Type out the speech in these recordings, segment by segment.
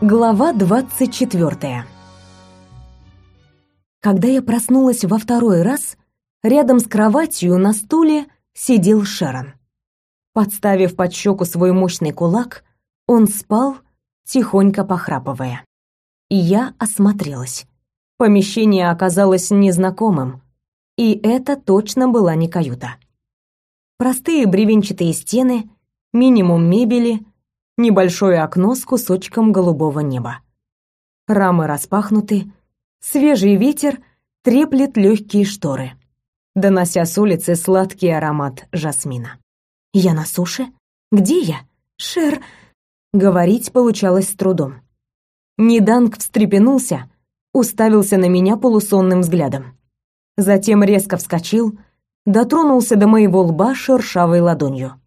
Глава 24. Когда я проснулась во второй раз, рядом с кроватью на стуле сидел Шерон. Подставив под щеку свой мощный кулак, он спал, тихонько похрапывая. И я осмотрелась. Помещение оказалось незнакомым, и это точно была не каюта. Простые бревенчатые стены, минимум мебели, небольшое окно с кусочком голубого неба. Рамы распахнуты, свежий ветер треплет легкие шторы, донося с улицы сладкий аромат жасмина. Я на суше? Где я? Шер... Говорить получалось с трудом. Ниданг встрепенулся, уставился на меня полусонным взглядом. Затем резко вскочил, дотронулся до моего лба шершавой ладонью.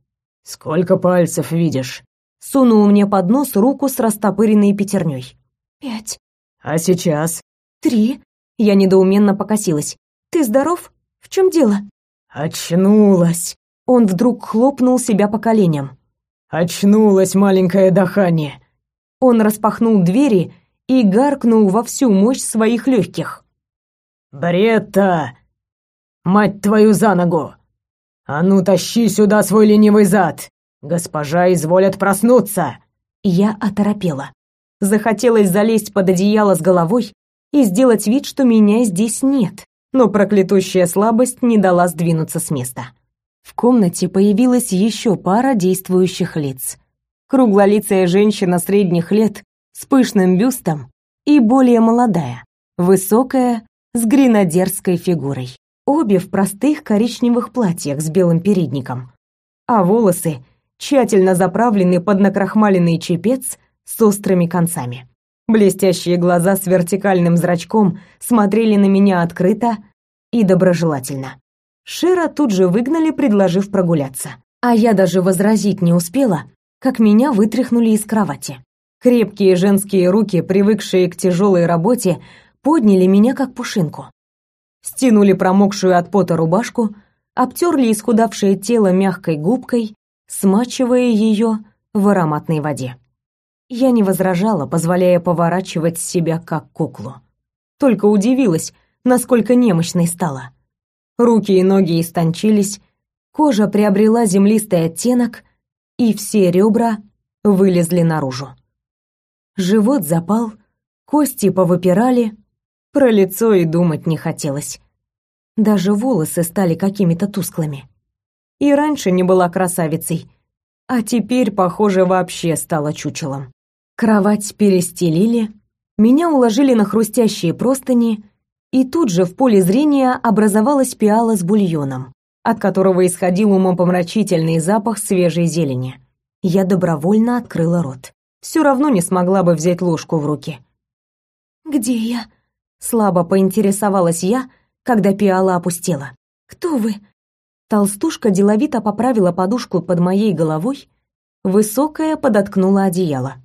«Сколько пальцев видишь?» Сунул мне под нос руку с растопыренной пятерней. «Пять». «А сейчас?» «Три». Я недоуменно покосилась. «Ты здоров? В чем дело?» «Очнулась!» Он вдруг хлопнул себя по коленям. «Очнулась, маленькое дыхание!» Он распахнул двери и гаркнул во всю мощь своих легких. «Бретта! Мать твою за ногу! А ну тащи сюда свой ленивый зад! «Госпожа изволят проснуться!» Я оторопела. Захотелось залезть под одеяло с головой и сделать вид, что меня здесь нет, но проклятущая слабость не дала сдвинуться с места. В комнате появилась еще пара действующих лиц. Круглолицая женщина средних лет с пышным бюстом и более молодая, высокая, с гренадерской фигурой. Обе в простых коричневых платьях с белым передником. А волосы тщательно заправленный под накрахмаленный чепец с острыми концами. Блестящие глаза с вертикальным зрачком смотрели на меня открыто и доброжелательно. Шира тут же выгнали, предложив прогуляться. А я даже возразить не успела, как меня вытряхнули из кровати. Крепкие женские руки, привыкшие к тяжелой работе, подняли меня как пушинку. Стянули промокшую от пота рубашку, обтерли исхудавшее тело мягкой губкой смачивая ее в ароматной воде. Я не возражала, позволяя поворачивать себя как куклу. Только удивилась, насколько немощной стала. Руки и ноги истончились, кожа приобрела землистый оттенок, и все ребра вылезли наружу. Живот запал, кости повыпирали, про лицо и думать не хотелось. Даже волосы стали какими-то тусклыми и раньше не была красавицей, а теперь, похоже, вообще стала чучелом. Кровать перестелили, меня уложили на хрустящие простыни, и тут же в поле зрения образовалась пиала с бульоном, от которого исходил умопомрачительный запах свежей зелени. Я добровольно открыла рот. Все равно не смогла бы взять ложку в руки. «Где я?» — слабо поинтересовалась я, когда пиала опустела. «Кто вы? Толстушка деловито поправила подушку под моей головой, высокая подоткнула одеяло.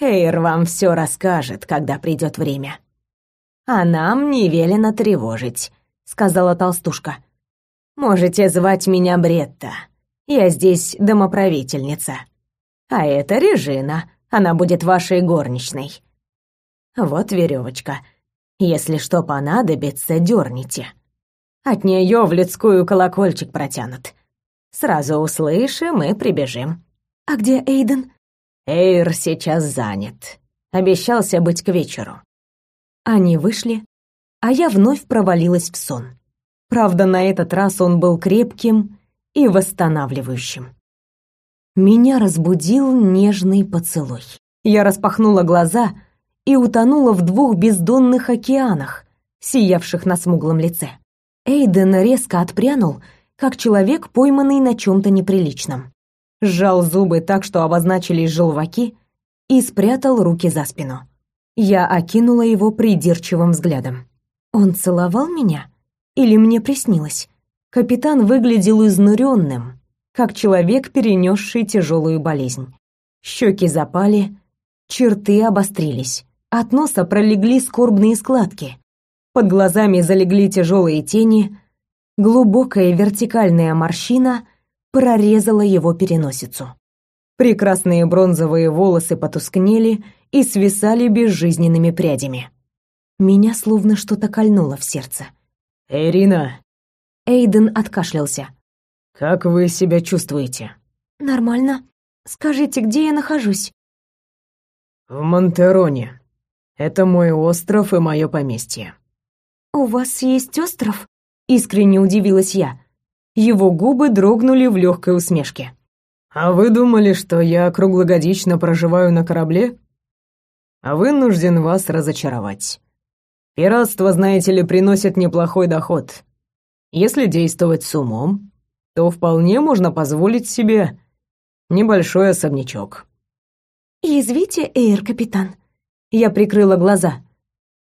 «Эйр вам все расскажет, когда придет время. А нам не велено тревожить», — сказала толстушка. «Можете звать меня Бретта. Я здесь домоправительница. А это Режина, она будет вашей горничной. Вот веревочка. Если что понадобится, дерните. От нее в людскую колокольчик протянут. Сразу услышим и прибежим. А где Эйден? Эйр сейчас занят. Обещался быть к вечеру. Они вышли, а я вновь провалилась в сон. Правда, на этот раз он был крепким и восстанавливающим. Меня разбудил нежный поцелуй. Я распахнула глаза и утонула в двух бездонных океанах, сиявших на смуглом лице. Эйден резко отпрянул, как человек, пойманный на чем-то неприличном. Сжал зубы так, что обозначились желваки, и спрятал руки за спину. Я окинула его придирчивым взглядом. Он целовал меня? Или мне приснилось? Капитан выглядел изнуренным, как человек, перенесший тяжелую болезнь. Щеки запали, черты обострились. От носа пролегли скорбные складки, под глазами залегли тяжелые тени, глубокая вертикальная морщина прорезала его переносицу. Прекрасные бронзовые волосы потускнели и свисали безжизненными прядями. Меня словно что-то кольнуло в сердце. «Ирина!» Эйден откашлялся. «Как вы себя чувствуете?» «Нормально. Скажите, где я нахожусь?» «В Монтероне. Это мой остров и мое поместье». «У вас есть остров?» Искренне удивилась я. Его губы дрогнули в легкой усмешке. «А вы думали, что я круглогодично проживаю на корабле? А вынужден вас разочаровать. Пиратство, знаете ли, приносит неплохой доход. Если действовать с умом, то вполне можно позволить себе небольшой особнячок». «Язвите, Эйр, капитан». Я прикрыла глаза.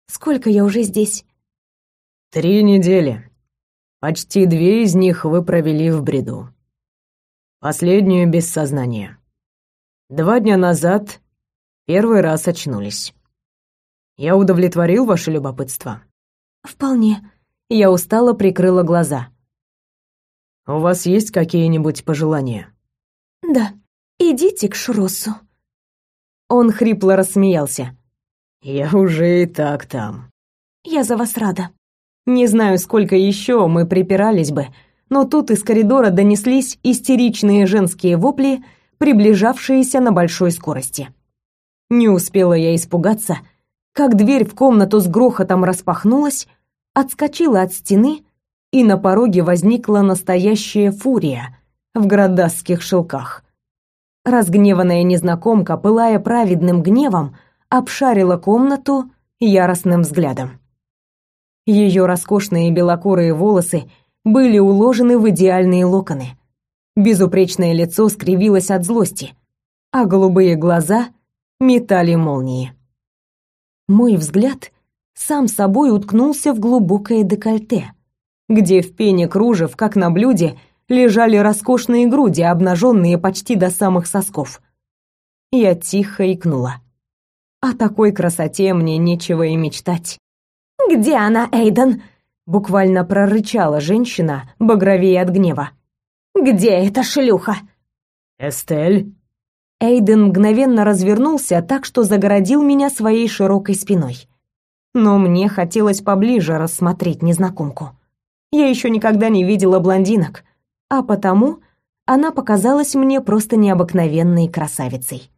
«Сколько я уже здесь?» «Три недели. Почти две из них вы провели в бреду. Последнюю без сознания. Два дня назад первый раз очнулись. Я удовлетворил ваше любопытство?» «Вполне». Я устало прикрыла глаза. «У вас есть какие-нибудь пожелания?» «Да. Идите к Шросу». Он хрипло рассмеялся. «Я уже и так там». «Я за вас рада». Не знаю, сколько еще мы припирались бы, но тут из коридора донеслись истеричные женские вопли, приближавшиеся на большой скорости. Не успела я испугаться, как дверь в комнату с грохотом распахнулась, отскочила от стены, и на пороге возникла настоящая фурия в градасских шелках. Разгневанная незнакомка, пылая праведным гневом, обшарила комнату яростным взглядом. Ее роскошные белокурые волосы были уложены в идеальные локоны. Безупречное лицо скривилось от злости, а голубые глаза метали молнии. Мой взгляд сам собой уткнулся в глубокое декольте, где в пене кружев, как на блюде, лежали роскошные груди, обнаженные почти до самых сосков. Я тихо икнула. О такой красоте мне нечего и мечтать. «Где она, Эйден?» Буквально прорычала женщина, багровее от гнева. «Где эта шлюха?» «Эстель?» Эйден мгновенно развернулся так, что загородил меня своей широкой спиной. Но мне хотелось поближе рассмотреть незнакомку. Я еще никогда не видела блондинок, а потому она показалась мне просто необыкновенной красавицей.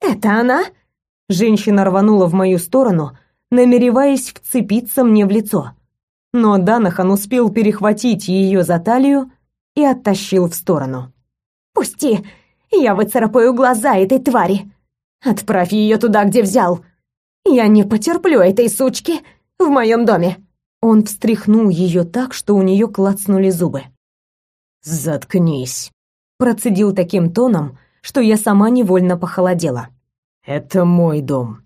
«Это она?» Женщина рванула в мою сторону, намереваясь вцепиться мне в лицо. Но Данахан успел перехватить ее за талию и оттащил в сторону. «Пусти! Я выцарапаю глаза этой твари! Отправь ее туда, где взял! Я не потерплю этой сучки в моем доме!» Он встряхнул ее так, что у нее клацнули зубы. «Заткнись», — процедил таким тоном, что я сама невольно похолодела. «Это мой дом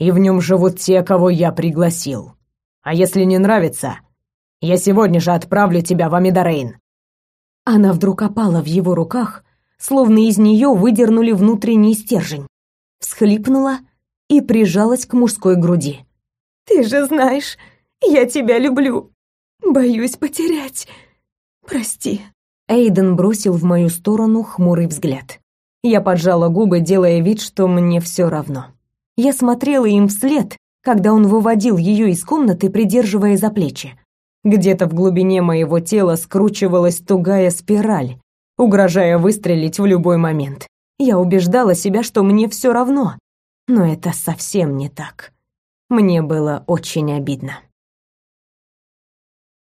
и в нем живут те, кого я пригласил. А если не нравится, я сегодня же отправлю тебя в Амидарейн». Она вдруг опала в его руках, словно из нее выдернули внутренний стержень, всхлипнула и прижалась к мужской груди. «Ты же знаешь, я тебя люблю. Боюсь потерять. Прости». Эйден бросил в мою сторону хмурый взгляд. Я поджала губы, делая вид, что мне все равно. Я смотрела им вслед, когда он выводил ее из комнаты, придерживая за плечи. Где-то в глубине моего тела скручивалась тугая спираль, угрожая выстрелить в любой момент. Я убеждала себя, что мне все равно, но это совсем не так. Мне было очень обидно.